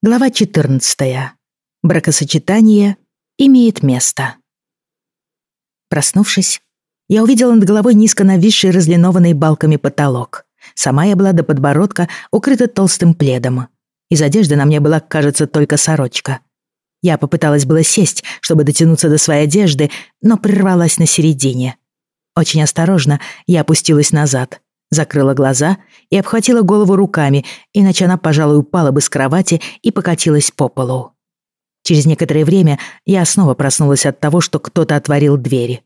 Глава 14. Бракосочетание имеет место. Проснувшись, я увидела над головой низко нависший разлинованный балками потолок. Сама я была до подбородка укрыта толстым пледом. Из одежды на мне была, кажется, только сорочка. Я попыталась было сесть, чтобы дотянуться до своей одежды, но прервалась на середине. Очень осторожно я опустилась назад — закрыла глаза и обхватила голову руками, иначе она, пожалуй, упала бы с кровати и покатилась по полу. Через некоторое время я снова проснулась от того, что кто-то отворил двери.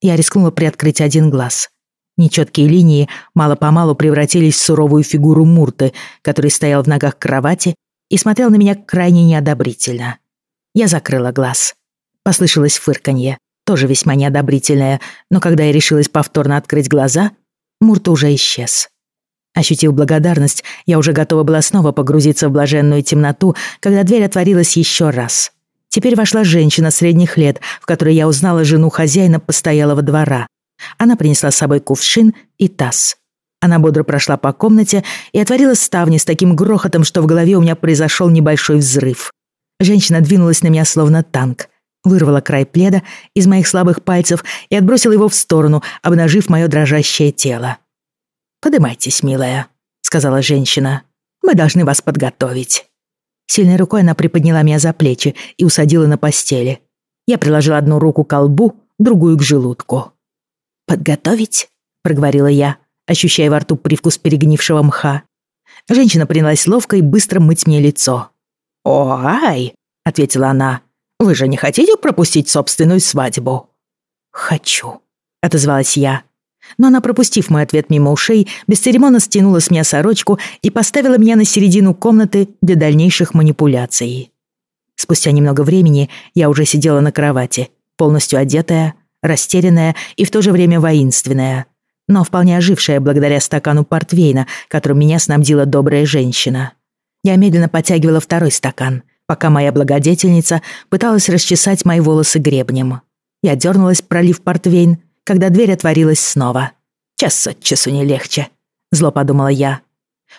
Я рискнула приоткрыть один глаз. Нечеткие линии мало-помалу превратились в суровую фигуру Мурты, который стоял в ногах кровати и смотрел на меня крайне неодобрительно. Я закрыла глаз. Послышалось фырканье, тоже весьма неодобрительное, но когда я решилась повторно открыть глаза — Мурт уже исчез. Ощутив благодарность, я уже готова была снова погрузиться в блаженную темноту, когда дверь отворилась еще раз. Теперь вошла женщина средних лет, в которой я узнала жену хозяина постоялого двора. Она принесла с собой кувшин и таз. Она бодро прошла по комнате и отворила ставни с таким грохотом, что в голове у меня произошел небольшой взрыв. Женщина двинулась на меня словно танк, вырвала край пледа из моих слабых пальцев и отбросила его в сторону, обнажив мое дрожащее тело. «Подымайтесь, милая», — сказала женщина. «Мы должны вас подготовить». Сильной рукой она приподняла меня за плечи и усадила на постели. Я приложила одну руку к колбу, другую к желудку. «Подготовить?» — проговорила я, ощущая во рту привкус перегнившего мха. Женщина принялась ловко и быстро мыть мне лицо. «О, ай!» — ответила она. Вы же не хотите пропустить собственную свадьбу?» «Хочу», — отозвалась я. Но она, пропустив мой ответ мимо ушей, бесцеремонно стянула с меня сорочку и поставила меня на середину комнаты для дальнейших манипуляций. Спустя немного времени я уже сидела на кровати, полностью одетая, растерянная и в то же время воинственная, но вполне ожившая благодаря стакану портвейна, которым меня снабдила добрая женщина. Я медленно подтягивала второй стакан, пока моя благодетельница пыталась расчесать мои волосы гребнем. Я дернулась, пролив портвейн, когда дверь отворилась снова. «Час от часу не легче», — зло подумала я.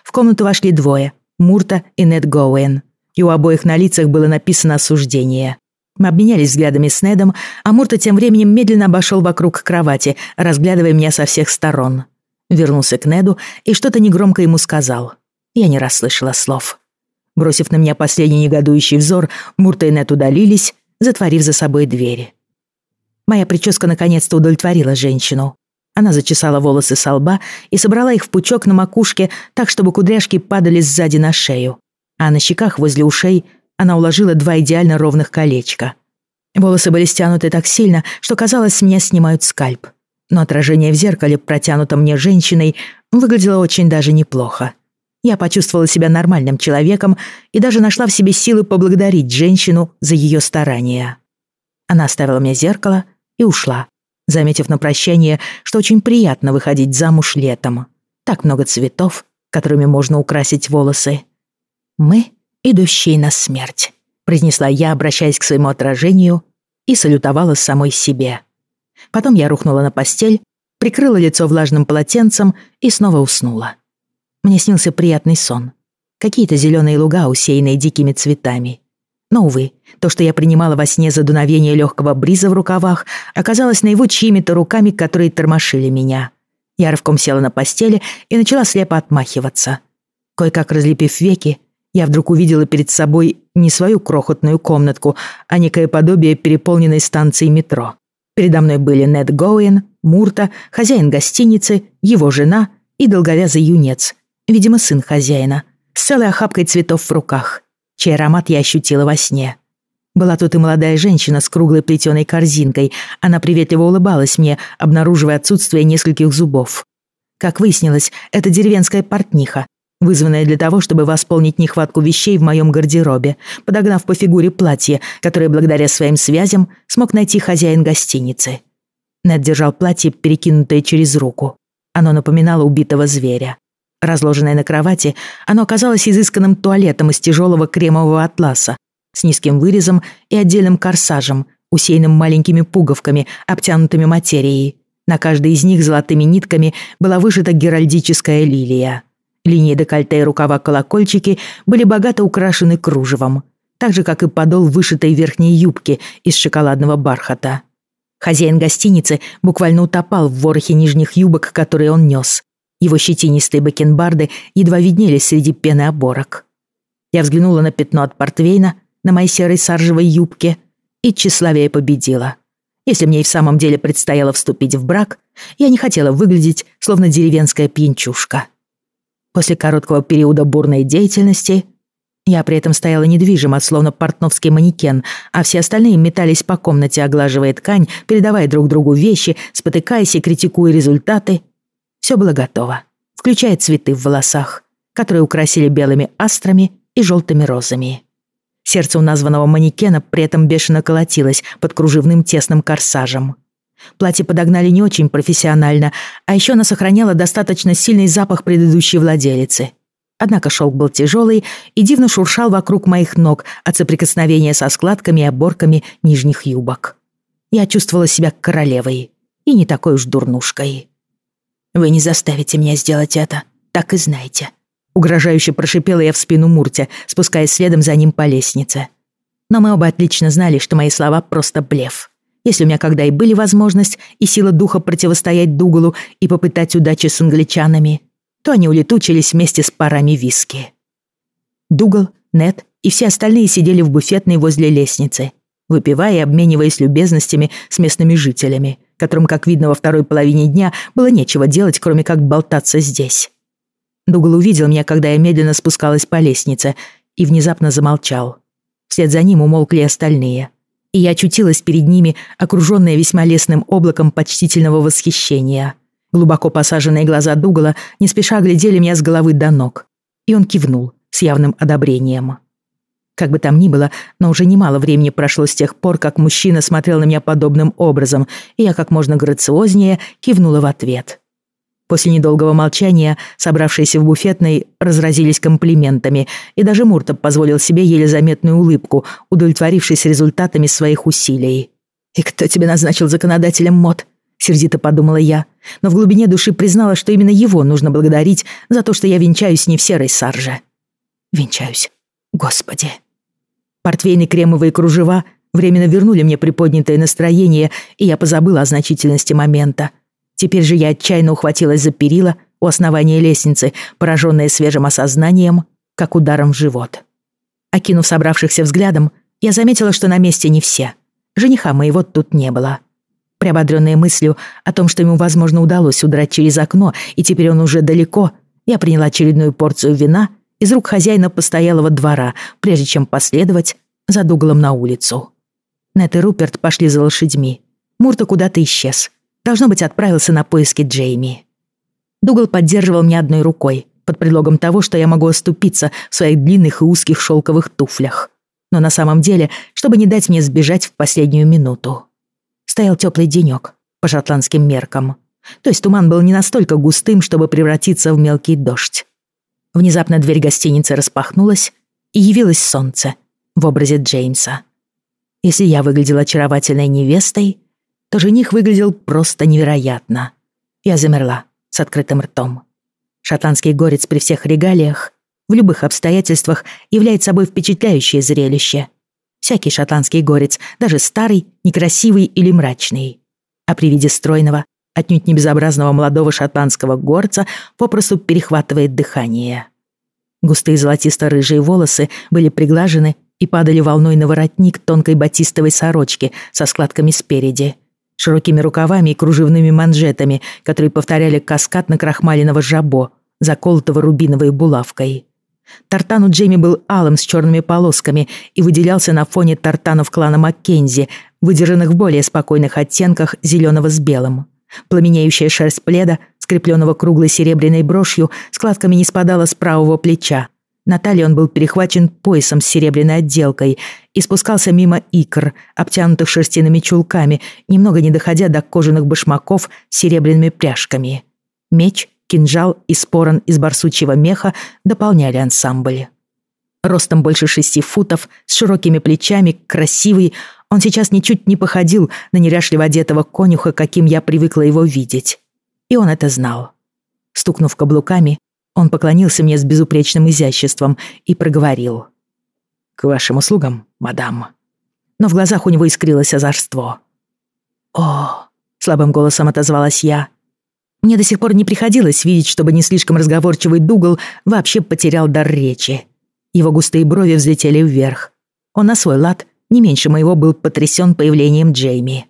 В комнату вошли двое — Мурта и Нед Гоуэн. И у обоих на лицах было написано осуждение. Мы обменялись взглядами с Недом, а Мурта тем временем медленно обошел вокруг кровати, разглядывая меня со всех сторон. Вернулся к Неду и что-то негромко ему сказал. Я не расслышала слов. Бросив на меня последний негодующий взор, Мурта и Нет удалились, затворив за собой двери. Моя прическа наконец-то удовлетворила женщину. Она зачесала волосы со лба и собрала их в пучок на макушке так, чтобы кудряшки падали сзади на шею. А на щеках возле ушей она уложила два идеально ровных колечка. Волосы были стянуты так сильно, что казалось, с меня снимают скальп. Но отражение в зеркале, протянутом мне женщиной, выглядело очень даже неплохо. Я почувствовала себя нормальным человеком и даже нашла в себе силы поблагодарить женщину за ее старания. Она оставила мне зеркало и ушла, заметив на прощание, что очень приятно выходить замуж летом. Так много цветов, которыми можно украсить волосы. «Мы, идущие на смерть», — произнесла я, обращаясь к своему отражению, и салютовала самой себе. Потом я рухнула на постель, прикрыла лицо влажным полотенцем и снова уснула. Мне снился приятный сон. Какие-то зеленые луга, усеянные дикими цветами. Но, увы, то, что я принимала во сне за дуновение легкого бриза в рукавах, оказалось наяву чьими-то руками, которые тормошили меня. Я рывком села на постели и начала слепо отмахиваться. Кое-как разлепив веки, я вдруг увидела перед собой не свою крохотную комнатку, а некое подобие переполненной станции метро. Передо мной были Нед Гоуэн, Мурта, хозяин гостиницы, его жена и долговязый юнец, видимо, сын хозяина, с целой охапкой цветов в руках, чей аромат я ощутила во сне. Была тут и молодая женщина с круглой плетеной корзинкой. Она приветливо улыбалась мне, обнаруживая отсутствие нескольких зубов. Как выяснилось, это деревенская портниха, вызванная для того, чтобы восполнить нехватку вещей в моем гардеробе, подогнав по фигуре платье, которое благодаря своим связям смог найти хозяин гостиницы. Нед держал платье, перекинутое через руку. Оно напоминало убитого зверя. Разложенное на кровати, оно оказалось изысканным туалетом из тяжелого кремового атласа с низким вырезом и отдельным корсажем, усеянным маленькими пуговками, обтянутыми материей. На каждой из них золотыми нитками была вышита геральдическая лилия. Линии декольте и рукава-колокольчики были богато украшены кружевом, так же, как и подол вышитой верхней юбки из шоколадного бархата. Хозяин гостиницы буквально утопал в ворохе нижних юбок, которые он нес. Его щетинистые бакенбарды едва виднелись среди пены оборок. Я взглянула на пятно от портвейна на моей серой саржевой юбке, и тщеславие победило. Если мне и в самом деле предстояло вступить в брак, я не хотела выглядеть, словно деревенская пьянчушка. После короткого периода бурной деятельности я при этом стояла недвижимо, словно портновский манекен, а все остальные метались по комнате, оглаживая ткань, передавая друг другу вещи, спотыкаясь и критикуя результаты. Все было готово, включая цветы в волосах, которые украсили белыми астрами и желтыми розами. Сердце у названного манекена при этом бешено колотилось под кружевным тесным корсажем. Платье подогнали не очень профессионально, а еще оно сохраняло достаточно сильный запах предыдущей владелицы. Однако шелк был тяжелый и дивно шуршал вокруг моих ног от соприкосновения со складками и оборками нижних юбок. Я чувствовала себя королевой и не такой уж дурнушкой. «Вы не заставите меня сделать это, так и знайте», Угрожающе прошипела я в спину Муртя, спускаясь следом за ним по лестнице. Но мы оба отлично знали, что мои слова просто блеф. Если у меня когда и были возможность и сила духа противостоять Дугалу и попытать удачи с англичанами, то они улетучились вместе с парами виски. Дугал, Нет и все остальные сидели в буфетной возле лестницы, выпивая и обмениваясь любезностями с местными жителями, которым, как видно во второй половине дня, было нечего делать, кроме как болтаться здесь. Дугал увидел меня, когда я медленно спускалась по лестнице, и внезапно замолчал. Вслед за ним умолкли остальные. И я очутилась перед ними, окружённая весьма лесным облаком почтительного восхищения. Глубоко посаженные глаза Дугала не спеша глядели меня с головы до ног. И он кивнул с явным одобрением. Как бы там ни было, но уже немало времени прошло с тех пор, как мужчина смотрел на меня подобным образом, и я как можно грациознее кивнула в ответ. После недолгого молчания собравшиеся в буфетной разразились комплиментами, и даже Муртов позволил себе еле заметную улыбку, удовлетворившись результатами своих усилий. «И кто тебя назначил законодателем мод?» — сердито подумала я, но в глубине души признала, что именно его нужно благодарить за то, что я венчаюсь не в серой сарже. Венчаюсь. Господи. Портвейны кремовые кружева временно вернули мне приподнятое настроение, и я позабыла о значительности момента — Теперь же я отчаянно ухватилась за перила у основания лестницы, пораженная свежим осознанием, как ударом в живот. Окинув собравшихся взглядом, я заметила, что на месте не все. Жениха моего тут не было. Приободрённая мыслью о том, что ему, возможно, удалось удрать через окно, и теперь он уже далеко, я приняла очередную порцию вина из рук хозяина постоялого двора, прежде чем последовать за Дугалом на улицу. Нет и Руперт пошли за лошадьми. Мурта куда-то исчез, Должно быть, отправился на поиски Джейми. Дугал поддерживал меня одной рукой, под предлогом того, что я могу оступиться в своих длинных и узких шелковых туфлях. Но на самом деле, чтобы не дать мне сбежать в последнюю минуту. Стоял теплый денек по шотландским меркам. То есть туман был не настолько густым, чтобы превратиться в мелкий дождь. Внезапно дверь гостиницы распахнулась, и явилось солнце в образе Джеймса. Если я выглядела очаровательной невестой, то жених выглядел просто невероятно. Я замерла с открытым ртом. Шотландский горец при всех регалиях в любых обстоятельствах является собой впечатляющее зрелище. Всякий шотландский горец, даже старый, некрасивый или мрачный. А при виде стройного, отнюдь не безобразного молодого шотландского горца попросту перехватывает дыхание. Густые золотисто-рыжие волосы были приглажены и падали волной на воротник тонкой батистовой сорочки со складками спереди широкими рукавами и кружевными манжетами, которые повторяли каскад на крахмаленного жабо, заколотого рубиновой булавкой. Тартан у Джейми был алым с черными полосками и выделялся на фоне тартанов клана Маккензи, выдержанных в более спокойных оттенках зеленого с белым. Пламенеющая шерсть пледа, скрепленного круглой серебряной брошью, складками не спадала с правого плеча, на талии он был перехвачен поясом с серебряной отделкой и спускался мимо икр, обтянутых шерстяными чулками, немного не доходя до кожаных башмаков с серебряными пряжками. Меч, кинжал и спорон из барсучьего меха дополняли ансамбль. Ростом больше шести футов, с широкими плечами, красивый, он сейчас ничуть не походил на неряшливо одетого конюха, каким я привыкла его видеть. И он это знал. Стукнув каблуками, Он поклонился мне с безупречным изяществом и проговорил. «К вашим услугам, мадам». Но в глазах у него искрилось озорство. «О!» — слабым голосом отозвалась я. Мне до сих пор не приходилось видеть, чтобы не слишком разговорчивый Дугал вообще потерял дар речи. Его густые брови взлетели вверх. Он на свой лад, не меньше моего, был потрясен появлением Джейми.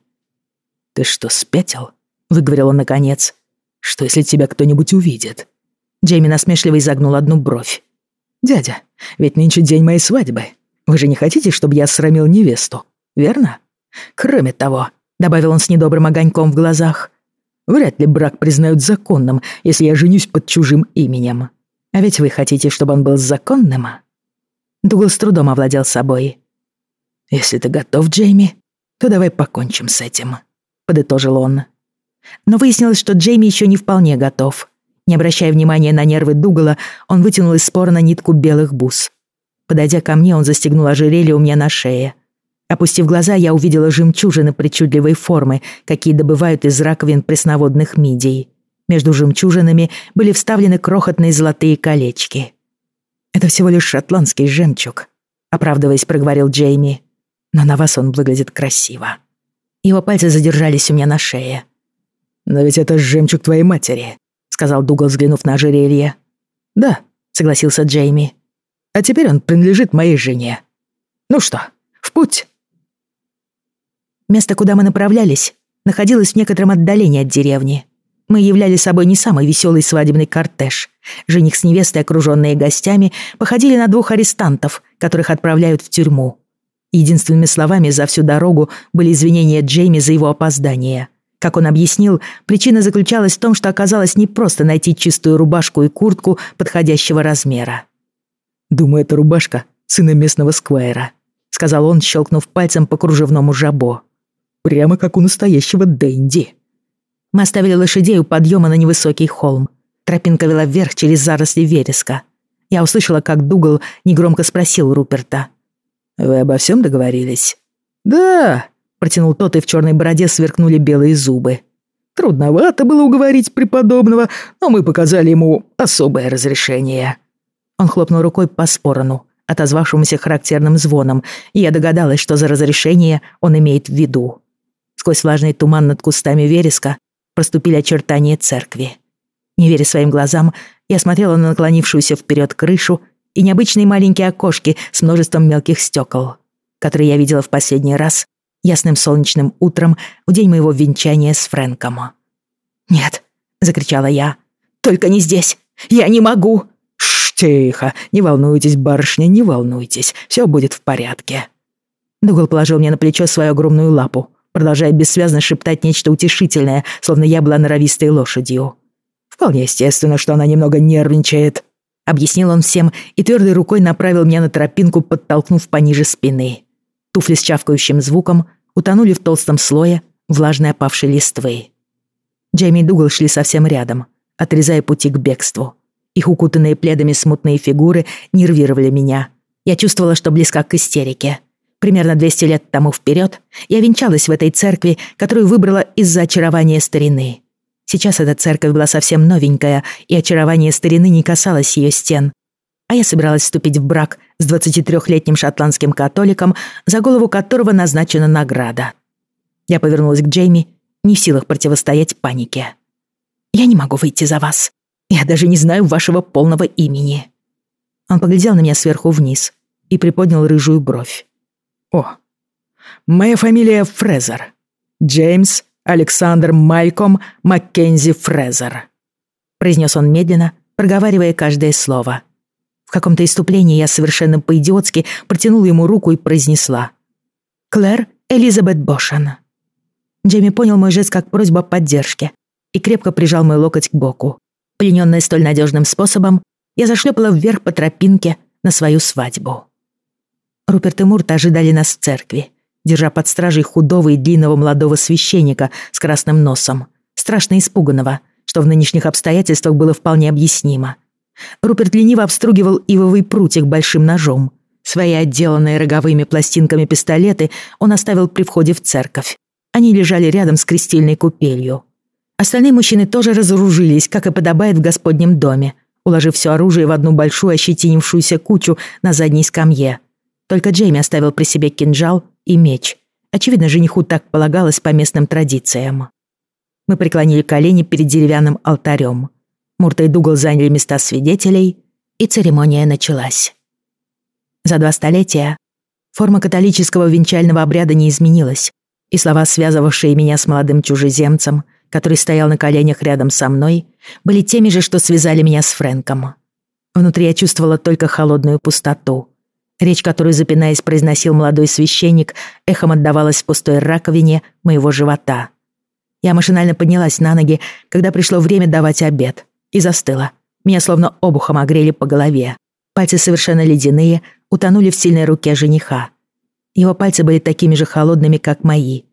«Ты что, спятил?» — выговорил он наконец. «Что, если тебя кто-нибудь увидит?» Джейми насмешливо изогнул одну бровь. «Дядя, ведь нынче день моей свадьбы. Вы же не хотите, чтобы я срамил невесту, верно? Кроме того, добавил он с недобрым огоньком в глазах, вряд ли брак признают законным, если я женюсь под чужим именем. А ведь вы хотите, чтобы он был законным?» Дугл с трудом овладел собой. «Если ты готов, Джейми, то давай покончим с этим», — подытожил он. Но выяснилось, что Джейми еще не вполне готов. Не обращая внимания на нервы Дугала, он вытянул из спора на нитку белых бус. Подойдя ко мне, он застегнул ожерелье у меня на шее. Опустив глаза, я увидела жемчужины причудливой формы, какие добывают из раковин пресноводных мидий. Между жемчужинами были вставлены крохотные золотые колечки. «Это всего лишь шотландский жемчуг», — оправдываясь, проговорил Джейми. «Но на вас он выглядит красиво». Его пальцы задержались у меня на шее. «Но ведь это жемчуг твоей матери», — сказал Дугал, взглянув на ожерелье. «Да», — согласился Джейми. «А теперь он принадлежит моей жене. Ну что, в путь?» Место, куда мы направлялись, находилось в некотором отдалении от деревни. Мы являли собой не самый веселый свадебный кортеж. Жених с невестой, окруженные гостями, походили на двух арестантов, которых отправляют в тюрьму. Единственными словами за всю дорогу были извинения Джейми за его опоздание. Как он объяснил, причина заключалась в том, что оказалось непросто найти чистую рубашку и куртку подходящего размера. «Думаю, это рубашка сына местного сквайра», — сказал он, щелкнув пальцем по кружевному жабо. «Прямо как у настоящего Дэнди». Мы оставили лошадей у подъема на невысокий холм. Тропинка вела вверх через заросли вереска. Я услышала, как Дугал негромко спросил Руперта. «Вы обо всем договорились?» «Да», Протянул тот, и в черной бороде сверкнули белые зубы. Трудновато было уговорить преподобного, но мы показали ему особое разрешение. Он хлопнул рукой по спорону, отозвавшемуся характерным звоном, и я догадалась, что за разрешение он имеет в виду. Сквозь влажный туман над кустами вереска проступили очертания церкви. Не веря своим глазам, я смотрела на наклонившуюся вперед крышу и необычные маленькие окошки с множеством мелких стекол, которые я видела в последний раз ясным солнечным утром в день моего венчания с Фрэнком. «Нет!» — закричала я. «Только не здесь! Я не могу!» «Шш, тихо! Не волнуйтесь, барышня, не волнуйтесь. Все будет в порядке». Дугал положил мне на плечо свою огромную лапу, продолжая бессвязно шептать нечто утешительное, словно я была норовистой лошадью. «Вполне естественно, что она немного нервничает», — объяснил он всем и твердой рукой направил меня на тропинку, подтолкнув пониже спины. Туфли с чавкающим звуком утонули в толстом слое влажной опавшей листвы. Джейми и Дугал шли совсем рядом, отрезая пути к бегству. Их укутанные пледами смутные фигуры нервировали меня. Я чувствовала, что близка к истерике. Примерно 200 лет тому вперед я венчалась в этой церкви, которую выбрала из-за очарования старины. Сейчас эта церковь была совсем новенькая, и очарование старины не касалось ее стен, а я собиралась вступить в брак с 23-летним шотландским католиком, за голову которого назначена награда. Я повернулась к Джейми, не в силах противостоять панике. «Я не могу выйти за вас. Я даже не знаю вашего полного имени». Он поглядел на меня сверху вниз и приподнял рыжую бровь. «О, моя фамилия Фрезер. Джеймс Александр Мальком Маккензи Фрезер», произнес он медленно, проговаривая каждое слово – в каком-то иступлении я совершенно по-идиотски протянула ему руку и произнесла. «Клэр Элизабет Бошан». Джейми понял мой жест как просьбу о поддержке и крепко прижал мой локоть к боку. Пленённая столь надежным способом, я зашлепала вверх по тропинке на свою свадьбу. Руперт и Мурт ожидали нас в церкви, держа под стражей худого и длинного молодого священника с красным носом, страшно испуганного, что в нынешних обстоятельствах было вполне объяснимо. Руперт лениво обстругивал ивовый прутик большим ножом. Свои отделанные роговыми пластинками пистолеты он оставил при входе в церковь. Они лежали рядом с крестильной купелью. Остальные мужчины тоже разоружились, как и подобает в Господнем доме. уложив все оружие в одну большую ощетинившуюся кучу на задней скамье. Только Джейми оставил при себе кинжал и меч. Очевидно, жениху так полагалось по местным традициям. Мы преклонили колени перед деревянным алтарем. Мурта и Дугал заняли места свидетелей, и церемония началась. За два столетия форма католического венчального обряда не изменилась, и слова, связывавшие меня с молодым чужеземцем, который стоял на коленях рядом со мной, были теми же, что связали меня с Фрэнком. Внутри я чувствовала только холодную пустоту. Речь, которую, запинаясь, произносил молодой священник, эхом отдавалась в пустой раковине моего живота. Я машинально поднялась на ноги, когда пришло время давать обед, и застыла. Меня словно обухом огрели по голове. Пальцы совершенно ледяные, утонули в сильной руке жениха. Его пальцы были такими же холодными, как мои.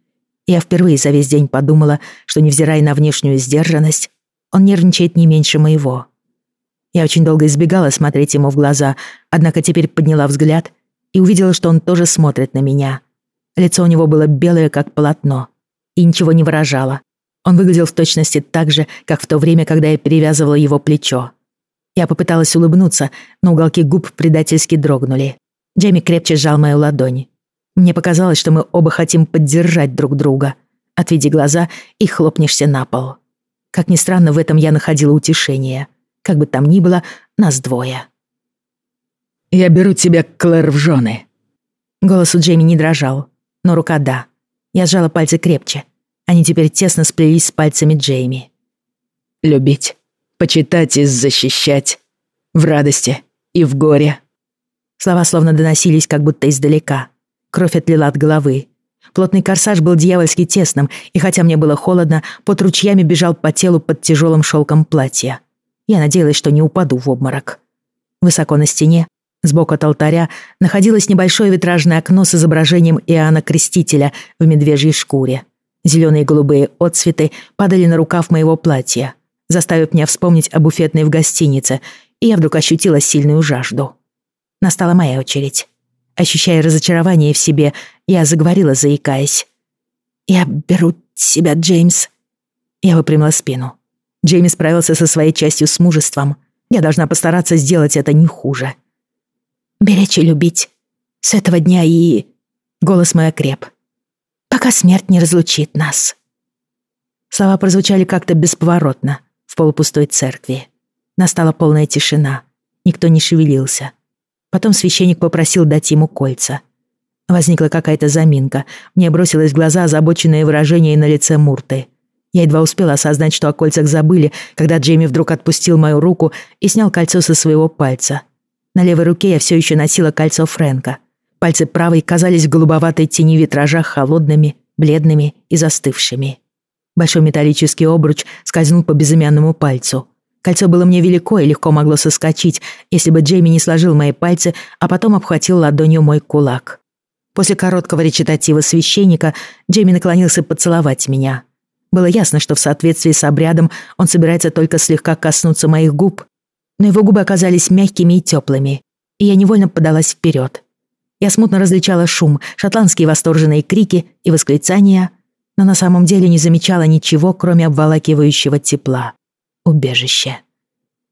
Я впервые за весь день подумала, что, невзирая на внешнюю сдержанность, он нервничает не меньше моего. Я очень долго избегала смотреть ему в глаза, однако теперь подняла взгляд и увидела, что он тоже смотрит на меня. Лицо у него было белое, как полотно, и ничего не выражало. Он выглядел в точности так же, как в то время, когда я перевязывала его плечо. Я попыталась улыбнуться, но уголки губ предательски дрогнули. Джейми крепче сжал мою ладонь. Мне показалось, что мы оба хотим поддержать друг друга. Отведи глаза и хлопнешься на пол. Как ни странно, в этом я находила утешение. Как бы там ни было, нас двое. «Я беру тебя, Клэр, в жены». Голос у Джейми не дрожал, но рука да. Я сжала пальцы крепче. Они теперь тесно сплелись с пальцами Джейми. «Любить, почитать и защищать. В радости и в горе». Слова словно доносились как будто издалека. Кровь отлила от головы. Плотный корсаж был дьявольски тесным, и хотя мне было холодно, под ручьями бежал по телу под тяжелым шелком платья. Я надеялась, что не упаду в обморок. Высоко на стене, сбоку от алтаря, находилось небольшое витражное окно с изображением Иоанна Крестителя в медвежьей шкуре. Зеленые и голубые отцветы падали на рукав моего платья, заставив меня вспомнить о буфетной в гостинице, и я вдруг ощутила сильную жажду. Настала моя очередь. Ощущая разочарование в себе, я заговорила, заикаясь. «Я беру себя, Джеймс». Я выпрямила спину. Джеймс справился со своей частью с мужеством. Я должна постараться сделать это не хуже. «Беречь и любить. С этого дня и...» Голос мой окреп. «Пока смерть не разлучит нас». Слова прозвучали как-то бесповоротно в полупустой церкви. Настала полная тишина. Никто не шевелился. Потом священник попросил дать ему кольца. Возникла какая-то заминка. Мне бросилось в глаза озабоченное выражение на лице Мурты. Я едва успела осознать, что о кольцах забыли, когда Джейми вдруг отпустил мою руку и снял кольцо со своего пальца. На левой руке я все еще носила кольцо Фрэнка. Пальцы правой казались в голубоватой тени витража холодными, бледными и застывшими. Большой металлический обруч скользнул по безымянному пальцу. Кольцо было мне велико и легко могло соскочить, если бы Джейми не сложил мои пальцы, а потом обхватил ладонью мой кулак. После короткого речитатива священника Джейми наклонился поцеловать меня. Было ясно, что в соответствии с обрядом он собирается только слегка коснуться моих губ, но его губы оказались мягкими и теплыми, и я невольно подалась вперед. Я смутно различала шум, шотландские восторженные крики и восклицания, но на самом деле не замечала ничего, кроме обволакивающего тепла убежище.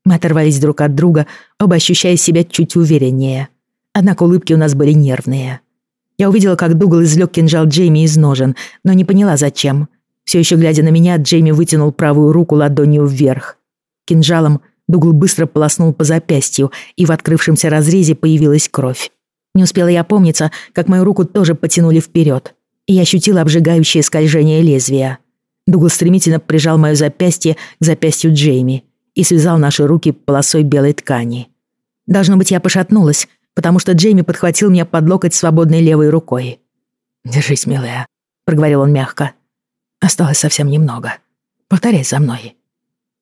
Мы оторвались друг от друга, оба ощущая себя чуть увереннее. Однако улыбки у нас были нервные. Я увидела, как Дугал извлек кинжал Джейми из ножен, но не поняла, зачем. Все еще глядя на меня, Джейми вытянул правую руку ладонью вверх. Кинжалом Дугал быстро полоснул по запястью, и в открывшемся разрезе появилась кровь. Не успела я помниться, как мою руку тоже потянули вперед, и я ощутила обжигающее скольжение лезвия. Дугл стремительно прижал мое запястье к запястью Джейми и связал наши руки полосой белой ткани. Должно быть, я пошатнулась, потому что Джейми подхватил меня под локоть свободной левой рукой. «Держись, милая», — проговорил он мягко. «Осталось совсем немного. Повторяй за мной».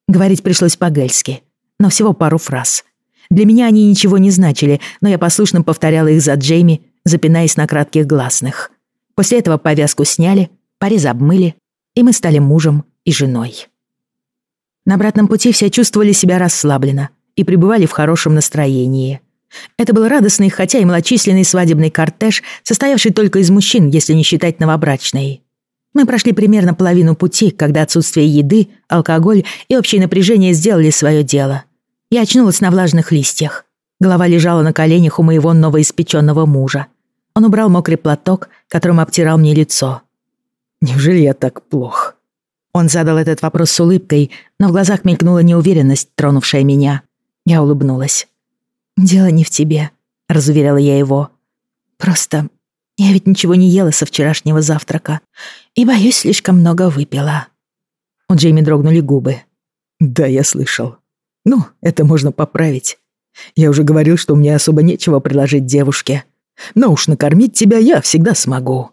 Говорить пришлось по-гельски, но всего пару фраз. Для меня они ничего не значили, но я послушно повторяла их за Джейми, запинаясь на кратких гласных. После этого повязку сняли, порез обмыли, и мы стали мужем и женой. На обратном пути все чувствовали себя расслабленно и пребывали в хорошем настроении. Это был радостный, хотя и малочисленный свадебный кортеж, состоявший только из мужчин, если не считать новобрачной. Мы прошли примерно половину пути, когда отсутствие еды, алкоголь и общее напряжение сделали свое дело. Я очнулась на влажных листьях. Голова лежала на коленях у моего новоиспеченного мужа. Он убрал мокрый платок, которым обтирал мне лицо. «Неужели я так плох?» Он задал этот вопрос с улыбкой, но в глазах мелькнула неуверенность, тронувшая меня. Я улыбнулась. «Дело не в тебе», — разуверяла я его. «Просто я ведь ничего не ела со вчерашнего завтрака и, боюсь, слишком много выпила». У Джейми дрогнули губы. «Да, я слышал. Ну, это можно поправить. Я уже говорил, что мне особо нечего предложить девушке. Но уж накормить тебя я всегда смогу».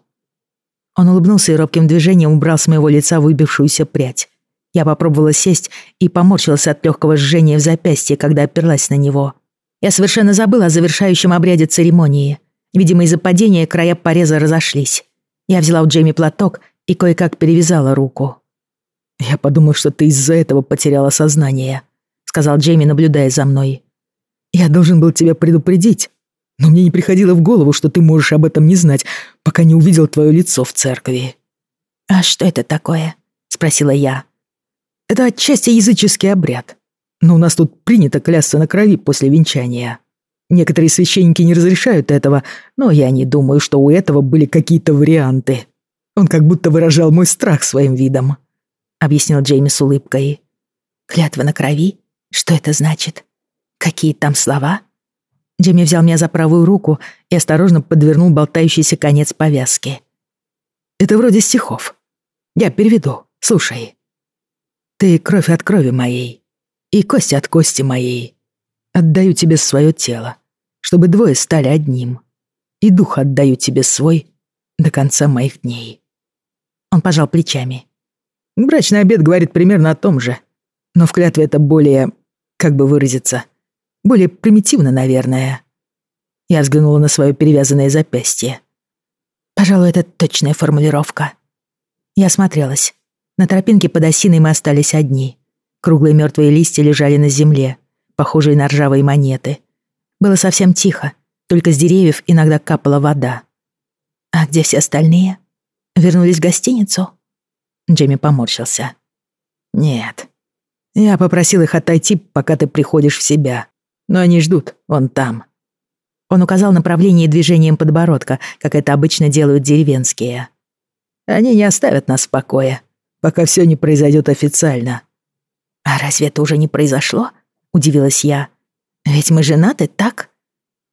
Он улыбнулся и робким движением убрал с моего лица выбившуюся прядь. Я попробовала сесть и поморщилась от легкого жжения в запястье, когда оперлась на него. Я совершенно забыла о завершающем обряде церемонии. Видимо, из-за падения края пореза разошлись. Я взяла у Джейми платок и кое-как перевязала руку. «Я подумал, что ты из-за этого потеряла сознание», — сказал Джейми, наблюдая за мной. «Я должен был тебя предупредить, но мне не приходило в голову, что ты можешь об этом не знать, пока не увидел твое лицо в церкви». «А что это такое?» — спросила я. «Это отчасти языческий обряд. Но у нас тут принято клясться на крови после венчания. Некоторые священники не разрешают этого, но я не думаю, что у этого были какие-то варианты. Он как будто выражал мой страх своим видом», — объяснил Джейми с улыбкой. «Клятва на крови? Что это значит? Какие там слова?» Джимми взял меня за правую руку и осторожно подвернул болтающийся конец повязки. «Это вроде стихов. Я переведу. Слушай. Ты кровь от крови моей и кость от кости моей. Отдаю тебе свое тело, чтобы двое стали одним. И дух отдаю тебе свой до конца моих дней». Он пожал плечами. Брачный обед говорит примерно о том же, но в клятве это более, как бы выразиться, более примитивно, наверное. Я взглянула на свое перевязанное запястье. Пожалуй, это точная формулировка. Я осмотрелась. На тропинке под осиной мы остались одни. Круглые мертвые листья лежали на земле, похожие на ржавые монеты. Было совсем тихо, только с деревьев иногда капала вода. «А где все остальные? Вернулись в гостиницу?» Джейми поморщился. «Нет. Я попросил их отойти, пока ты приходишь в себя. Но они ждут, он там». Он указал направление движением подбородка, как это обычно делают деревенские. «Они не оставят нас в покое, пока все не произойдет официально». «А разве это уже не произошло?» — удивилась я. «Ведь мы женаты, так?»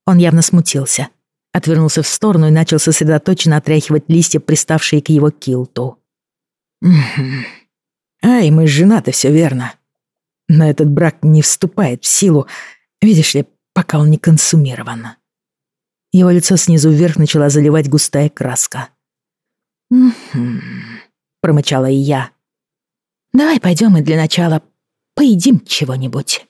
Он явно смутился, отвернулся в сторону и начал сосредоточенно отряхивать листья, приставшие к его килту. «Ай, мы женаты, все верно. Но этот брак не вступает в силу, Видишь ли, пока он не консумирован. Его лицо снизу вверх начала заливать густая краска. «Угу», — промычала и я. «Давай пойдем и для начала поедим чего-нибудь».